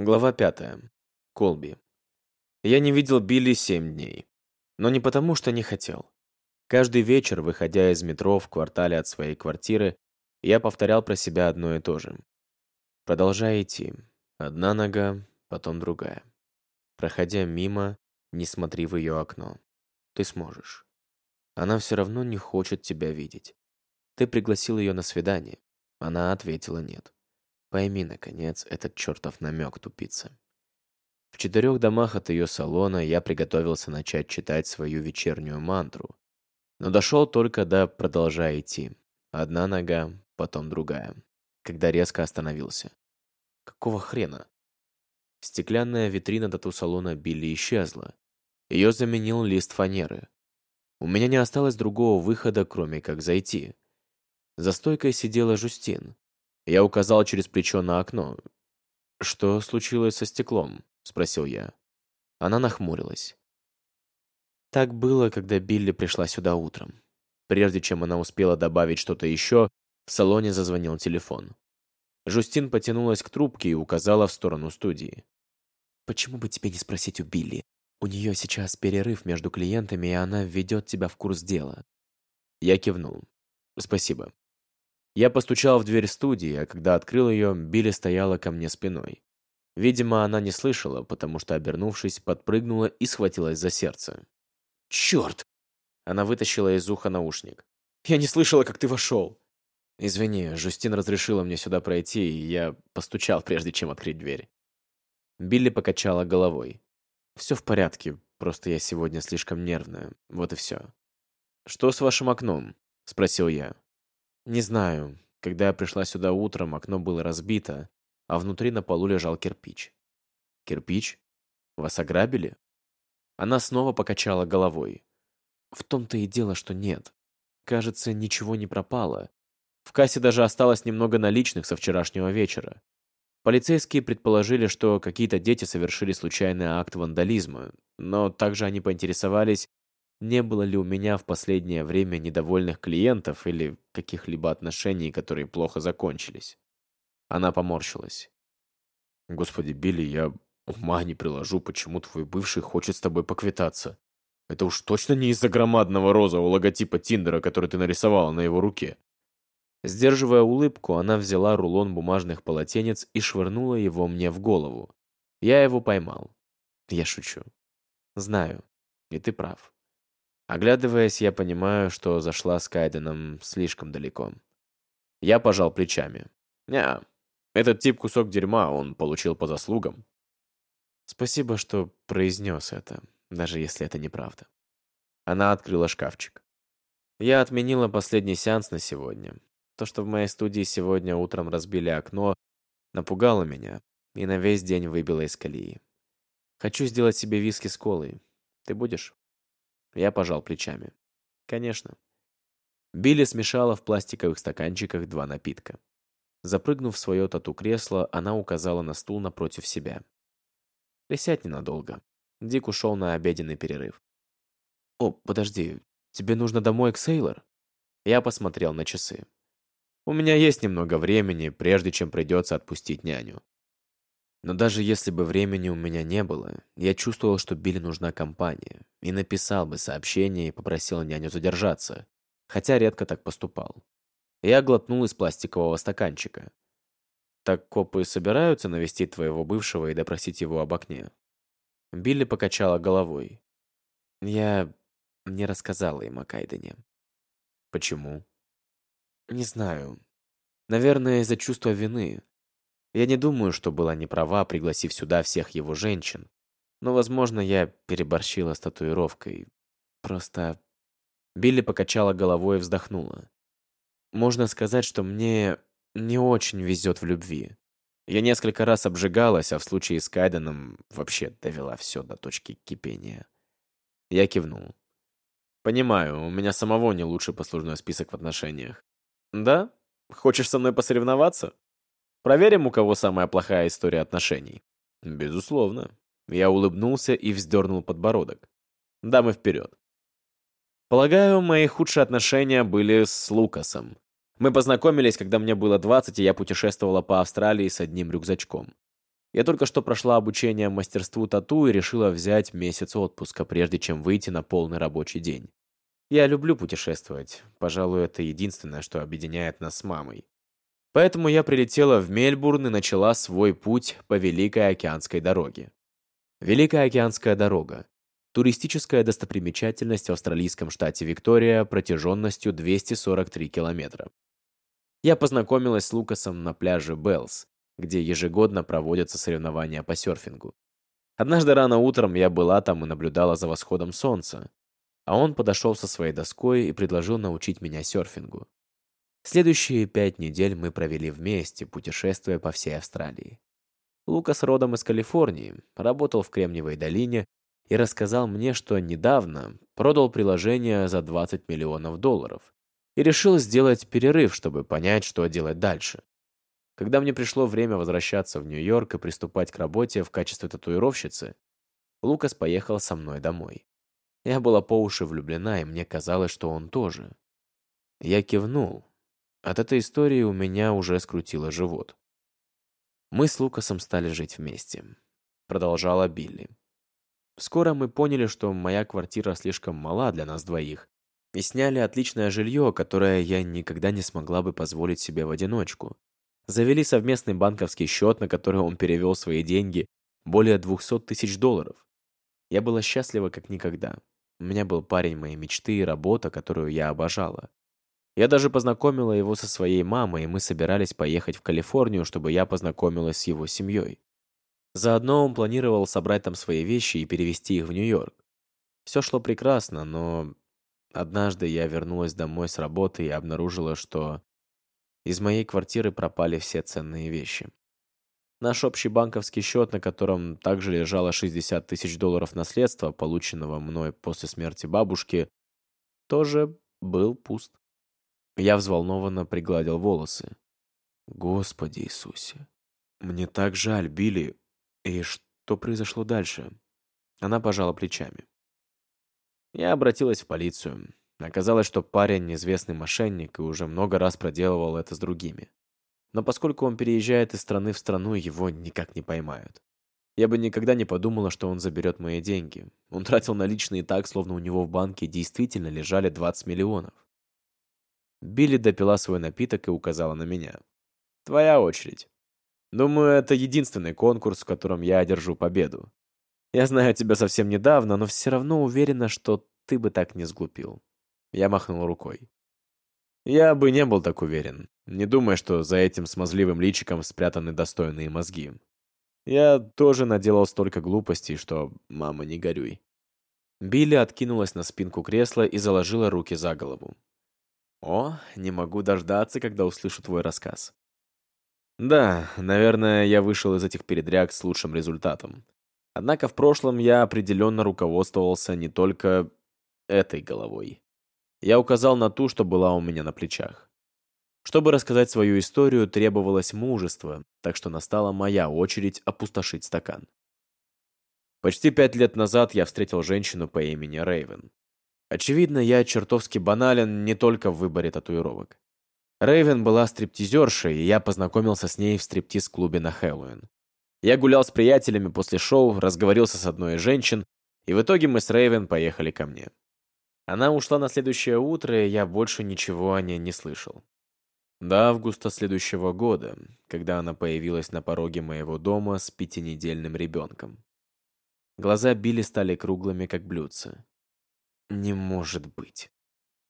Глава пятая. Колби. Я не видел Билли семь дней. Но не потому, что не хотел. Каждый вечер, выходя из метро в квартале от своей квартиры, я повторял про себя одно и то же. Продолжай идти. Одна нога, потом другая. Проходя мимо, не смотри в ее окно. Ты сможешь. Она все равно не хочет тебя видеть. Ты пригласил ее на свидание. Она ответила нет. Пойми, наконец, этот чертов намек, тупица. В четырех домах от ее салона я приготовился начать читать свою вечернюю мантру. Но дошел только до «продолжай идти». Одна нога, потом другая. Когда резко остановился. Какого хрена? Стеклянная витрина тату-салона Билли исчезла. Ее заменил лист фанеры. У меня не осталось другого выхода, кроме как зайти. За стойкой сидела Жустин. Я указал через плечо на окно. «Что случилось со стеклом?» — спросил я. Она нахмурилась. Так было, когда Билли пришла сюда утром. Прежде чем она успела добавить что-то еще, в салоне зазвонил телефон. Жустин потянулась к трубке и указала в сторону студии. «Почему бы тебе не спросить у Билли? У нее сейчас перерыв между клиентами, и она введет тебя в курс дела». Я кивнул. «Спасибо». Я постучал в дверь студии, а когда открыл ее, Билли стояла ко мне спиной. Видимо, она не слышала, потому что, обернувшись, подпрыгнула и схватилась за сердце. «Черт!» Она вытащила из уха наушник. «Я не слышала, как ты вошел!» «Извини, Жустин разрешила мне сюда пройти, и я постучал, прежде чем открыть дверь». Билли покачала головой. «Все в порядке, просто я сегодня слишком нервная, вот и все». «Что с вашим окном?» — спросил я. Не знаю. Когда я пришла сюда утром, окно было разбито, а внутри на полу лежал кирпич. Кирпич? Вас ограбили? Она снова покачала головой. В том-то и дело, что нет. Кажется, ничего не пропало. В кассе даже осталось немного наличных со вчерашнего вечера. Полицейские предположили, что какие-то дети совершили случайный акт вандализма, но также они поинтересовались, не было ли у меня в последнее время недовольных клиентов или каких-либо отношений, которые плохо закончились. Она поморщилась. «Господи, Билли, я ума не приложу, почему твой бывший хочет с тобой поквитаться. Это уж точно не из-за громадного розового логотипа Тиндера, который ты нарисовала на его руке». Сдерживая улыбку, она взяла рулон бумажных полотенец и швырнула его мне в голову. Я его поймал. Я шучу. Знаю, и ты прав. Оглядываясь, я понимаю, что зашла с Кайденом слишком далеко. Я пожал плечами. «Не, этот тип кусок дерьма, он получил по заслугам». Спасибо, что произнес это, даже если это неправда. Она открыла шкафчик. Я отменила последний сеанс на сегодня. То, что в моей студии сегодня утром разбили окно, напугало меня и на весь день выбило из колеи. Хочу сделать себе виски с колой. Ты будешь? Я пожал плечами. Конечно. Билли смешала в пластиковых стаканчиках два напитка. Запрыгнув в свое тату-кресло, она указала на стул напротив себя. «Присядь ненадолго». Дик ушел на обеденный перерыв. «О, подожди, тебе нужно домой к Сейлор?» Я посмотрел на часы. «У меня есть немного времени, прежде чем придется отпустить няню. Но даже если бы времени у меня не было, я чувствовал, что Билли нужна компания, и написал бы сообщение и попросил няню задержаться, хотя редко так поступал. Я глотнул из пластикового стаканчика. «Так копы собираются навестить твоего бывшего и допросить его об окне?» Билли покачала головой. «Я не рассказала им о Кайдене». «Почему?» «Не знаю. Наверное, из-за чувства вины. Я не думаю, что была не права, пригласив сюда всех его женщин. Но, возможно, я переборщила с татуировкой. Просто... Билли покачала головой и вздохнула. Можно сказать, что мне не очень везет в любви. Я несколько раз обжигалась, а в случае с Кайденом вообще довела все до точки кипения. Я кивнул. «Понимаю, у меня самого не лучший послужной список в отношениях». «Да? Хочешь со мной посоревноваться?» Проверим, у кого самая плохая история отношений. Безусловно. Я улыбнулся и вздернул подбородок. Дамы вперед. Полагаю, мои худшие отношения были с Лукасом. Мы познакомились, когда мне было 20, и я путешествовала по Австралии с одним рюкзачком. Я только что прошла обучение мастерству тату и решила взять месяц отпуска, прежде чем выйти на полный рабочий день. Я люблю путешествовать. Пожалуй, это единственное, что объединяет нас с мамой. Поэтому я прилетела в Мельбурн и начала свой путь по Великой океанской дороге. Великая океанская дорога – туристическая достопримечательность в австралийском штате Виктория протяженностью 243 километра. Я познакомилась с Лукасом на пляже Беллс, где ежегодно проводятся соревнования по серфингу. Однажды рано утром я была там и наблюдала за восходом солнца, а он подошел со своей доской и предложил научить меня серфингу. Следующие пять недель мы провели вместе, путешествуя по всей Австралии. Лукас родом из Калифорнии, работал в Кремниевой долине и рассказал мне, что недавно продал приложение за 20 миллионов долларов и решил сделать перерыв, чтобы понять, что делать дальше. Когда мне пришло время возвращаться в Нью-Йорк и приступать к работе в качестве татуировщицы, Лукас поехал со мной домой. Я была по уши влюблена, и мне казалось, что он тоже. Я кивнул, от этой истории у меня уже скрутило живот. Мы с Лукасом стали жить вместе. Продолжала Билли. Скоро мы поняли, что моя квартира слишком мала для нас двоих, и сняли отличное жилье, которое я никогда не смогла бы позволить себе в одиночку. Завели совместный банковский счет, на который он перевел свои деньги, более 200 тысяч долларов. Я была счастлива как никогда. У меня был парень моей мечты и работа, которую я обожала. Я даже познакомила его со своей мамой, и мы собирались поехать в Калифорнию, чтобы я познакомилась с его семьей. Заодно он планировал собрать там свои вещи и перевезти их в Нью-Йорк. Все шло прекрасно, но однажды я вернулась домой с работы и обнаружила, что из моей квартиры пропали все ценные вещи. Наш общий банковский счет, на котором также лежало 60 тысяч долларов наследства, полученного мной после смерти бабушки, тоже был пуст. Я взволнованно пригладил волосы. Господи Иисусе. Мне так жаль, Билли. И что произошло дальше? Она пожала плечами. Я обратилась в полицию. Оказалось, что парень известный мошенник и уже много раз проделывал это с другими. Но поскольку он переезжает из страны в страну, его никак не поймают. Я бы никогда не подумала, что он заберет мои деньги. Он тратил наличные так, словно у него в банке действительно лежали 20 миллионов. Билли допила свой напиток и указала на меня. «Твоя очередь. Думаю, это единственный конкурс, в котором я одержу победу. Я знаю тебя совсем недавно, но все равно уверена, что ты бы так не сглупил». Я махнул рукой. Я бы не был так уверен. Не думай, что за этим смазливым личиком спрятаны достойные мозги. Я тоже наделал столько глупостей, что, мама, не горюй. Билли откинулась на спинку кресла и заложила руки за голову. О, не могу дождаться, когда услышу твой рассказ. Да, наверное, я вышел из этих передряг с лучшим результатом. Однако в прошлом я определенно руководствовался не только этой головой. Я указал на ту, что была у меня на плечах. Чтобы рассказать свою историю, требовалось мужество, так что настала моя очередь опустошить стакан. Почти пять лет назад я встретил женщину по имени Рейвен. Очевидно, я чертовски банален не только в выборе татуировок. Рейвен была стриптизершей, и я познакомился с ней в стриптиз-клубе на Хэллоуин. Я гулял с приятелями после шоу, разговорился с одной из женщин, и в итоге мы с Рейвен поехали ко мне. Она ушла на следующее утро, и я больше ничего о ней не слышал. До августа следующего года, когда она появилась на пороге моего дома с пятинедельным ребенком. Глаза Билли стали круглыми, как блюдца. «Не может быть».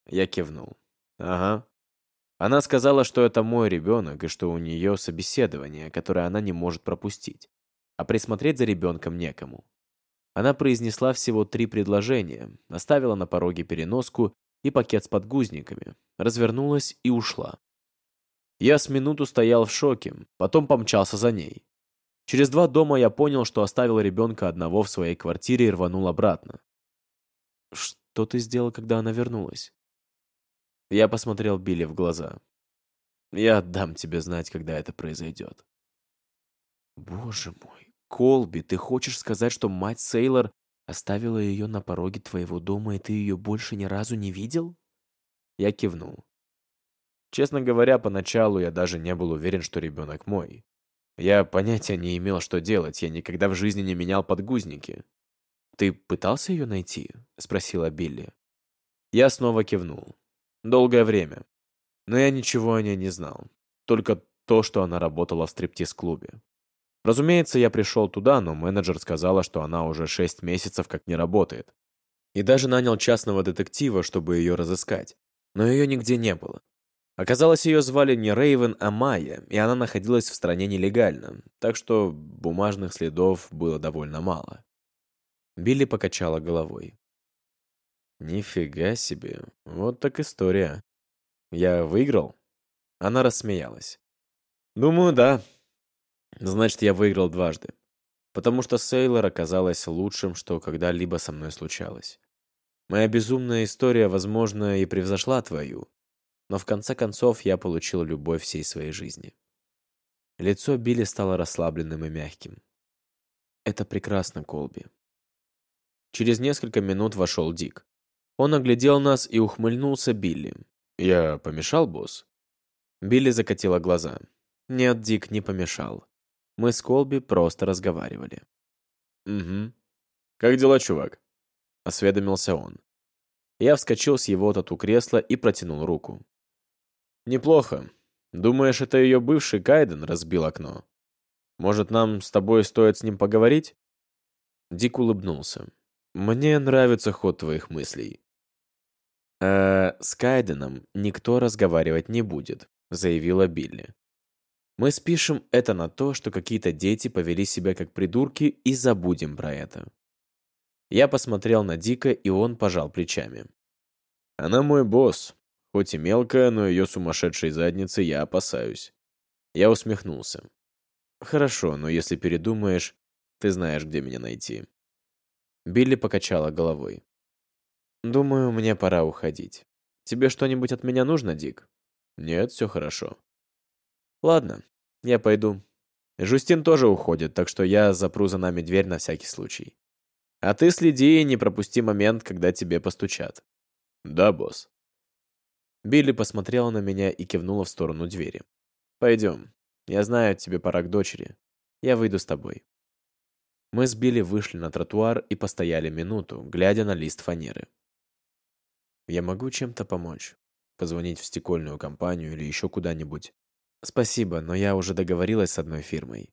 Я кивнул. «Ага». Она сказала, что это мой ребенок и что у нее собеседование, которое она не может пропустить, а присмотреть за ребенком некому. Она произнесла всего три предложения, оставила на пороге переноску и пакет с подгузниками, развернулась и ушла. Я с минуту стоял в шоке, потом помчался за ней. Через два дома я понял, что оставил ребенка одного в своей квартире и рванул обратно. Что ты сделал, когда она вернулась?» Я посмотрел Билли в глаза. «Я дам тебе знать, когда это произойдет». «Боже мой, Колби, ты хочешь сказать, что мать Сейлор оставила ее на пороге твоего дома, и ты ее больше ни разу не видел?» Я кивнул. Честно говоря, поначалу я даже не был уверен, что ребенок мой. Я понятия не имел, что делать. Я никогда в жизни не менял подгузники. «Ты пытался ее найти?» — спросила Билли. Я снова кивнул. Долгое время. Но я ничего о ней не знал. Только то, что она работала в стриптиз-клубе. Разумеется, я пришел туда, но менеджер сказала, что она уже шесть месяцев как не работает. И даже нанял частного детектива, чтобы ее разыскать. Но ее нигде не было. Оказалось, ее звали не Рейвен, а Майя, и она находилась в стране нелегально, так что бумажных следов было довольно мало. Билли покачала головой. «Нифига себе, вот так история. Я выиграл?» Она рассмеялась. «Думаю, да. Значит, я выиграл дважды. Потому что Сейлор оказалась лучшим, что когда-либо со мной случалось. Моя безумная история, возможно, и превзошла твою, но в конце концов я получил любовь всей своей жизни». Лицо Билли стало расслабленным и мягким. «Это прекрасно, Колби». Через несколько минут вошел Дик. Он оглядел нас и ухмыльнулся Билли. «Я помешал, босс?» Билли закатила глаза. Нет, Дик не помешал. Мы с Колби просто разговаривали. «Угу. Как дела, чувак?» Осведомился он. Я вскочил с его тату кресла и протянул руку. «Неплохо. Думаешь, это ее бывший Кайден разбил окно? Может, нам с тобой стоит с ним поговорить?» Дик улыбнулся. «Мне нравится ход твоих мыслей». «Э, с Кайденом никто разговаривать не будет», — заявила Билли. Мы спишем это на то, что какие-то дети повели себя как придурки, и забудем про это. Я посмотрел на Дика, и он пожал плечами. Она мой босс. Хоть и мелкая, но ее сумасшедшей задницы я опасаюсь. Я усмехнулся. Хорошо, но если передумаешь, ты знаешь, где меня найти. Билли покачала головой. Думаю, мне пора уходить. Тебе что-нибудь от меня нужно, Дик? Нет, все хорошо. Ладно, я пойду. Жустин тоже уходит, так что я запру за нами дверь на всякий случай. А ты следи и не пропусти момент, когда тебе постучат. Да, босс. Билли посмотрела на меня и кивнула в сторону двери. Пойдем. Я знаю, тебе пора к дочери. Я выйду с тобой. Мы с Билли вышли на тротуар и постояли минуту, глядя на лист фанеры. Я могу чем-то помочь. Позвонить в стекольную компанию или еще куда-нибудь. Спасибо, но я уже договорилась с одной фирмой.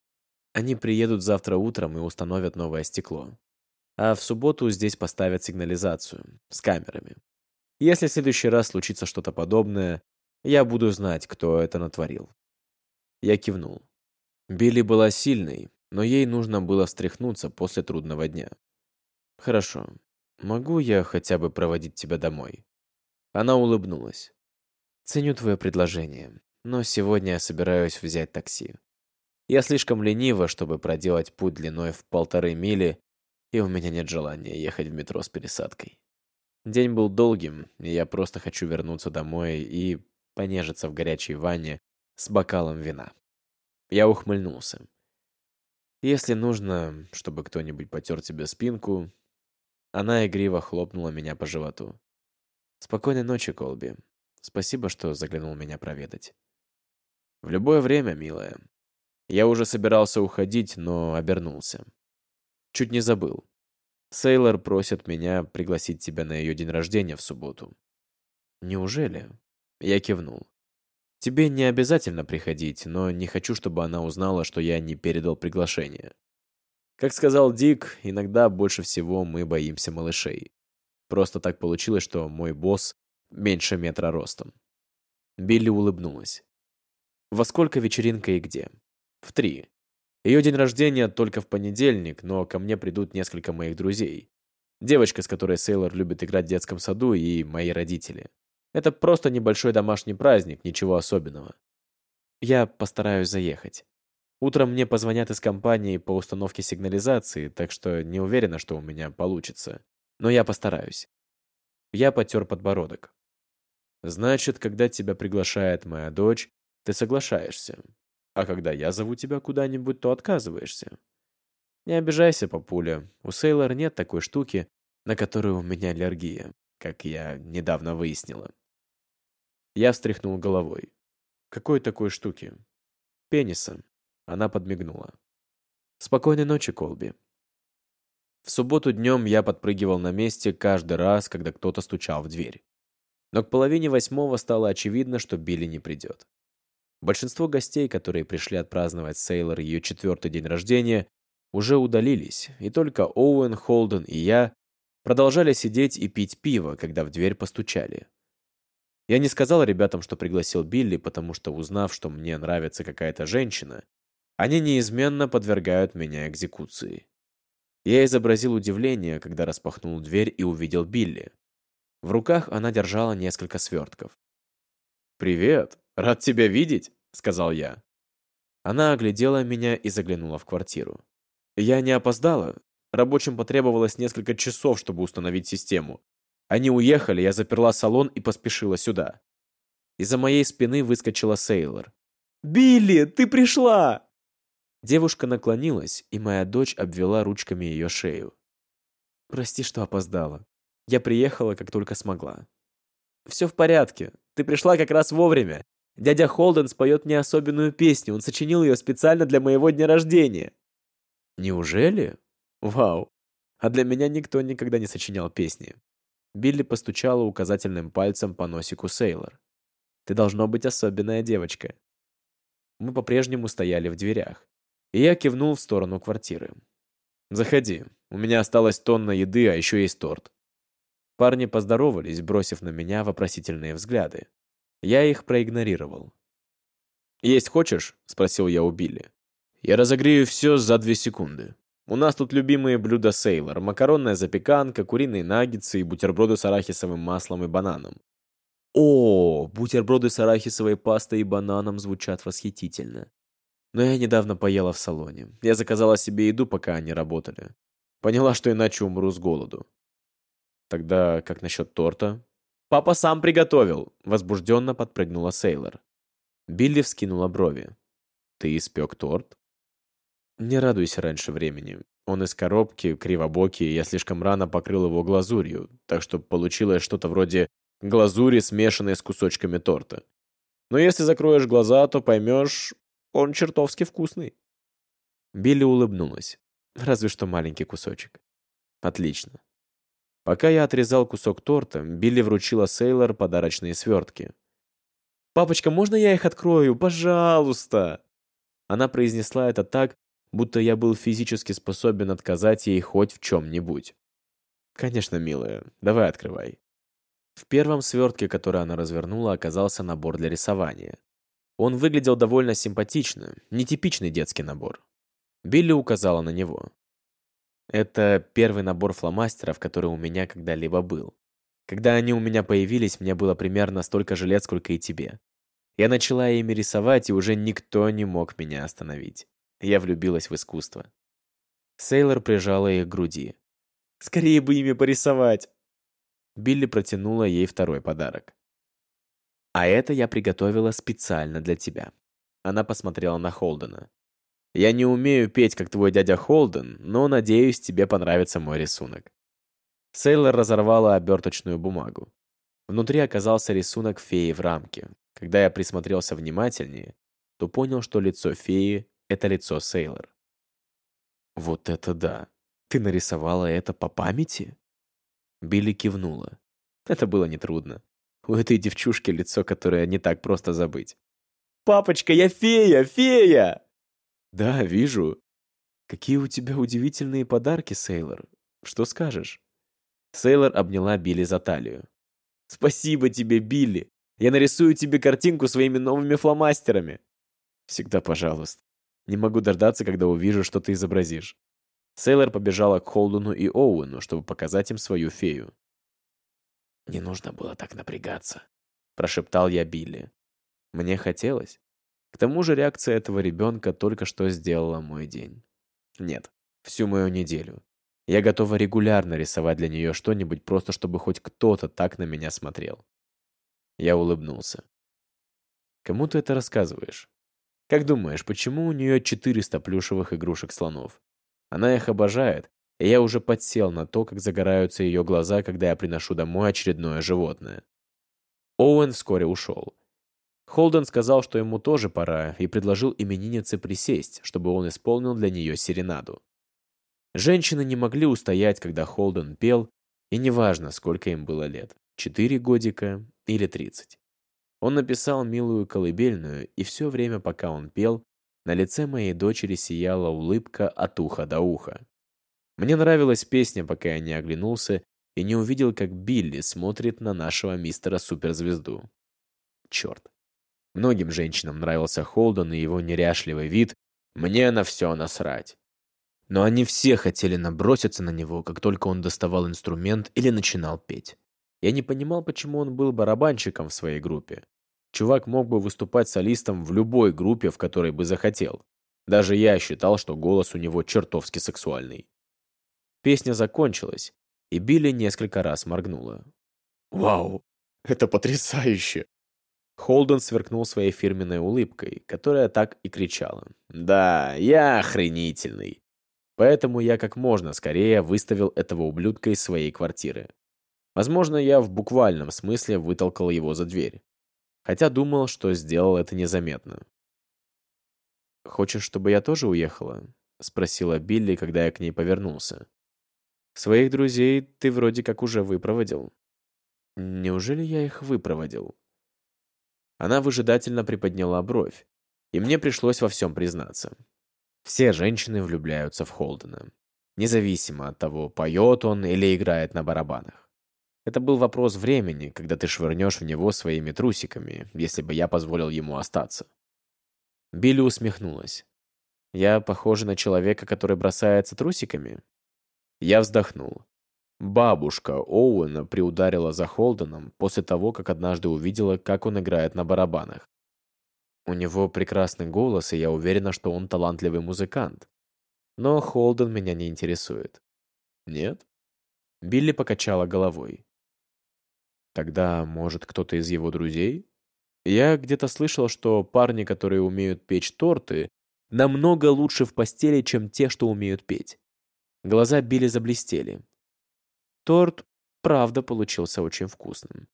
Они приедут завтра утром и установят новое стекло. А в субботу здесь поставят сигнализацию с камерами. Если в следующий раз случится что-то подобное, я буду знать, кто это натворил. Я кивнул. Билли была сильной, но ей нужно было встряхнуться после трудного дня. Хорошо. Могу я хотя бы проводить тебя домой? Она улыбнулась. Ценю твое предложение но сегодня я собираюсь взять такси. Я слишком ленива, чтобы проделать путь длиной в полторы мили, и у меня нет желания ехать в метро с пересадкой. День был долгим, и я просто хочу вернуться домой и понежиться в горячей ванне с бокалом вина. Я ухмыльнулся. Если нужно, чтобы кто-нибудь потер тебе спинку, она игриво хлопнула меня по животу. Спокойной ночи, Колби. Спасибо, что заглянул меня проведать. В любое время, милая. Я уже собирался уходить, но обернулся. Чуть не забыл. Сейлор просит меня пригласить тебя на ее день рождения в субботу. Неужели? Я кивнул. Тебе не обязательно приходить, но не хочу, чтобы она узнала, что я не передал приглашение. Как сказал Дик, иногда больше всего мы боимся малышей. Просто так получилось, что мой босс меньше метра ростом. Билли улыбнулась. Во сколько вечеринка и где? В три. Ее день рождения только в понедельник, но ко мне придут несколько моих друзей. Девочка, с которой Сейлор любит играть в детском саду, и мои родители. Это просто небольшой домашний праздник, ничего особенного. Я постараюсь заехать. Утром мне позвонят из компании по установке сигнализации, так что не уверена, что у меня получится. Но я постараюсь. Я потер подбородок. Значит, когда тебя приглашает моя дочь, ты соглашаешься. А когда я зову тебя куда-нибудь, то отказываешься. Не обижайся, папуля. У Сейлор нет такой штуки, на которую у меня аллергия, как я недавно выяснила. Я встряхнул головой. Какой такой штуки? Пениса. Она подмигнула. «Спокойной ночи, Колби». В субботу днем я подпрыгивал на месте каждый раз, когда кто-то стучал в дверь. Но к половине восьмого стало очевидно, что Билли не придет. Большинство гостей, которые пришли отпраздновать Сейлор ее четвертый день рождения, уже удалились, и только Оуэн, Холден и я продолжали сидеть и пить пиво, когда в дверь постучали. Я не сказал ребятам, что пригласил Билли, потому что, узнав, что мне нравится какая-то женщина, они неизменно подвергают меня экзекуции. Я изобразил удивление, когда распахнул дверь и увидел Билли. В руках она держала несколько свертков. «Привет! Рад тебя видеть!» — сказал я. Она оглядела меня и заглянула в квартиру. Я не опоздала. Рабочим потребовалось несколько часов, чтобы установить систему. Они уехали, я заперла салон и поспешила сюда. Из-за моей спины выскочила Сейлор. «Билли, ты пришла!» Девушка наклонилась, и моя дочь обвела ручками ее шею. «Прости, что опоздала. Я приехала, как только смогла». «Все в порядке. Ты пришла как раз вовремя. Дядя Холден споет мне особенную песню. Он сочинил ее специально для моего дня рождения». «Неужели? Вау. А для меня никто никогда не сочинял песни. Билли постучала указательным пальцем по носику Сейлор. «Ты должно быть особенная девочка». Мы по-прежнему стояли в дверях, и я кивнул в сторону квартиры. «Заходи. У меня осталась тонна еды, а еще есть торт». Парни поздоровались, бросив на меня вопросительные взгляды. Я их проигнорировал. «Есть хочешь?» — спросил я у Билли. «Я разогрею все за две секунды». У нас тут любимые блюда Сейлор, макаронная запеканка, куриные наггетсы и бутерброды с арахисовым маслом и бананом. О, бутерброды с арахисовой пастой и бананом звучат восхитительно. Но я недавно поела в салоне. Я заказала себе еду, пока они работали. Поняла, что иначе умру с голоду. Тогда как насчет торта? Папа сам приготовил, возбужденно подпрыгнула Сейлор. Билли вскинула брови. Ты испек торт? Не радуйся раньше времени. Он из коробки, кривобокий, я слишком рано покрыл его глазурью, так что получилось что-то вроде глазури, смешанной с кусочками торта. Но если закроешь глаза, то поймешь, он чертовски вкусный. Билли улыбнулась. Разве что маленький кусочек. Отлично. Пока я отрезал кусок торта, Билли вручила Сейлор подарочные свертки. «Папочка, можно я их открою? Пожалуйста!» Она произнесла это так, будто я был физически способен отказать ей хоть в чем-нибудь. «Конечно, милая, давай открывай». В первом свертке, который она развернула, оказался набор для рисования. Он выглядел довольно симпатично, нетипичный детский набор. Билли указала на него. Это первый набор фломастеров, который у меня когда-либо был. Когда они у меня появились, мне было примерно столько же лет, сколько и тебе. Я начала ими рисовать, и уже никто не мог меня остановить. Я влюбилась в искусство. Сейлор прижала их к груди. «Скорее бы ими порисовать!» Билли протянула ей второй подарок. «А это я приготовила специально для тебя». Она посмотрела на Холдена. «Я не умею петь, как твой дядя Холден, но, надеюсь, тебе понравится мой рисунок». Сейлор разорвала оберточную бумагу. Внутри оказался рисунок феи в рамке. Когда я присмотрелся внимательнее, то понял, что лицо феи это лицо Сейлор. «Вот это да! Ты нарисовала это по памяти?» Билли кивнула. Это было нетрудно. У этой девчушки лицо, которое не так просто забыть. «Папочка, я фея! Фея!» «Да, вижу. Какие у тебя удивительные подарки, Сейлор. Что скажешь?» Сейлор обняла Билли за талию. «Спасибо тебе, Билли! Я нарисую тебе картинку своими новыми фломастерами!» «Всегда пожалуйста. Не могу дождаться, когда увижу, что ты изобразишь». Сейлор побежала к Холдену и Оуэну, чтобы показать им свою фею. «Не нужно было так напрягаться», — прошептал я Билли. Мне хотелось. К тому же реакция этого ребенка только что сделала мой день. Нет, всю мою неделю. Я готова регулярно рисовать для нее что-нибудь, просто чтобы хоть кто-то так на меня смотрел. Я улыбнулся. «Кому ты это рассказываешь?» Как думаешь, почему у нее 400 плюшевых игрушек слонов? Она их обожает, и я уже подсел на то, как загораются ее глаза, когда я приношу домой очередное животное. Оуэн вскоре ушел. Холден сказал, что ему тоже пора, и предложил имениннице присесть, чтобы он исполнил для нее серенаду. Женщины не могли устоять, когда Холден пел, и неважно, сколько им было лет — четыре годика или тридцать. Он написал милую колыбельную, и все время, пока он пел, на лице моей дочери сияла улыбка от уха до уха. Мне нравилась песня, пока я не оглянулся и не увидел, как Билли смотрит на нашего мистера суперзвезду. Черт. Многим женщинам нравился Холден и его неряшливый вид. Мне на все насрать. Но они все хотели наброситься на него, как только он доставал инструмент или начинал петь. Я не понимал, почему он был барабанщиком в своей группе. Чувак мог бы выступать солистом в любой группе, в которой бы захотел. Даже я считал, что голос у него чертовски сексуальный. Песня закончилась, и Билли несколько раз моргнула. «Вау, это потрясающе!» Холден сверкнул своей фирменной улыбкой, которая так и кричала. «Да, я охренительный!» Поэтому я как можно скорее выставил этого ублюдка из своей квартиры. Возможно, я в буквальном смысле вытолкал его за дверь. Хотя думал, что сделал это незаметно. «Хочешь, чтобы я тоже уехала?» — спросила Билли, когда я к ней повернулся. «Своих друзей ты вроде как уже выпроводил». «Неужели я их выпроводил?» Она выжидательно приподняла бровь, и мне пришлось во всем признаться. Все женщины влюбляются в Холдена, независимо от того, поет он или играет на барабанах. Это был вопрос времени, когда ты швырнешь в него своими трусиками, если бы я позволил ему остаться. Билли усмехнулась. «Я похожа на человека, который бросается трусиками?» Я вздохнул. Бабушка Оуэна приударила за Холденом после того, как однажды увидела, как он играет на барабанах. У него прекрасный голос, и я уверена, что он талантливый музыкант. Но Холден меня не интересует. Нет? Билли покачала головой. Тогда, может, кто-то из его друзей? Я где-то слышал, что парни, которые умеют печь торты, намного лучше в постели, чем те, что умеют петь. Глаза Билли заблестели. Торт, правда, получился очень вкусным.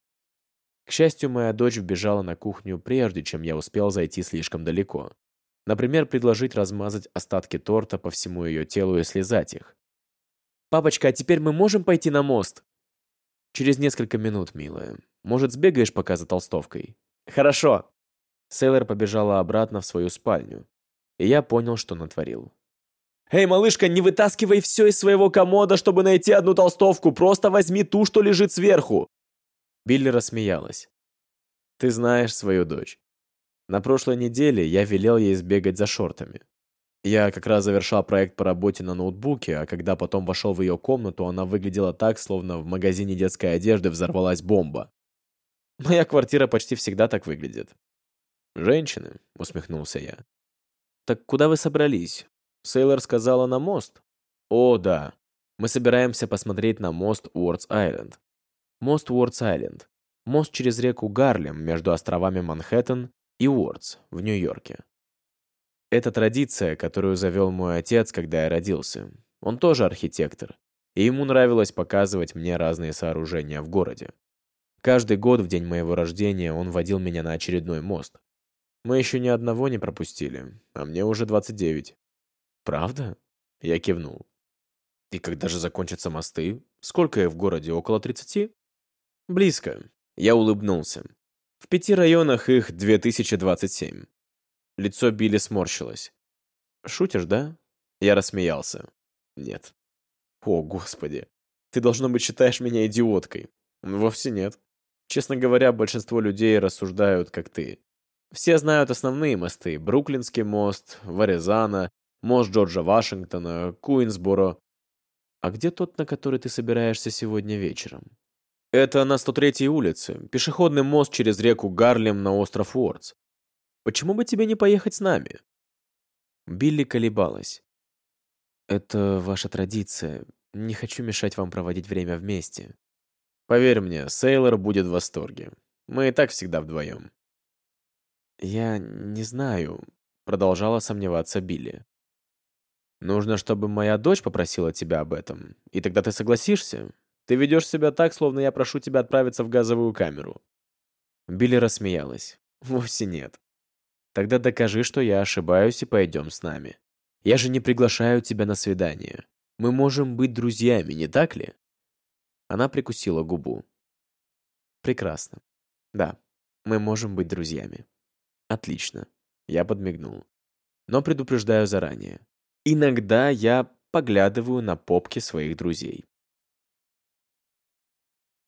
К счастью, моя дочь вбежала на кухню, прежде чем я успел зайти слишком далеко. Например, предложить размазать остатки торта по всему ее телу и слезать их. «Папочка, а теперь мы можем пойти на мост?» «Через несколько минут, милая. Может, сбегаешь пока за толстовкой?» «Хорошо!» Сейлор побежала обратно в свою спальню, и я понял, что натворил. «Эй, малышка, не вытаскивай все из своего комода, чтобы найти одну толстовку, просто возьми ту, что лежит сверху!» Билли рассмеялась. «Ты знаешь свою дочь. На прошлой неделе я велел ей сбегать за шортами. Я как раз завершал проект по работе на ноутбуке, а когда потом вошел в ее комнату, она выглядела так, словно в магазине детской одежды взорвалась бомба. Моя квартира почти всегда так выглядит. «Женщины», — усмехнулся я. «Так куда вы собрались? Сейлор сказала на мост. О, да. Мы собираемся посмотреть на мост Уордс-Айленд. Мост Уордс-Айленд. Мост через реку Гарлем между островами Манхэттен и Уордс в Нью-Йорке. Это традиция, которую завел мой отец, когда я родился. Он тоже архитектор, и ему нравилось показывать мне разные сооружения в городе. Каждый год в день моего рождения он водил меня на очередной мост. Мы еще ни одного не пропустили, а мне уже 29. «Правда?» Я кивнул. «И когда же закончатся мосты? Сколько их в городе? Около 30?» «Близко». Я улыбнулся. «В пяти районах их 2027». Лицо Билли сморщилось. «Шутишь, да?» Я рассмеялся. «Нет». «О, господи. Ты, должно быть, считаешь меня идиоткой». «Вовсе нет. Честно говоря, большинство людей рассуждают, как ты. Все знают основные мосты. Бруклинский мост, Варизана, мост Джорджа Вашингтона, Куинсборо. А где тот, на который ты собираешься сегодня вечером? Это на 103-й улице, пешеходный мост через реку Гарлем на остров Уордс. Почему бы тебе не поехать с нами? Билли колебалась. Это ваша традиция. Не хочу мешать вам проводить время вместе. Поверь мне, Сейлор будет в восторге. Мы и так всегда вдвоем. Я не знаю, продолжала сомневаться Билли. Нужно, чтобы моя дочь попросила тебя об этом, и тогда ты согласишься. Ты ведешь себя так, словно я прошу тебя отправиться в газовую камеру». Билли рассмеялась. Вовсе нет. Тогда докажи, что я ошибаюсь, и пойдем с нами. Я же не приглашаю тебя на свидание. Мы можем быть друзьями, не так ли? Она прикусила губу. Прекрасно. Да, мы можем быть друзьями. Отлично. Я подмигнул. Но предупреждаю заранее. Иногда я поглядываю на попки своих друзей.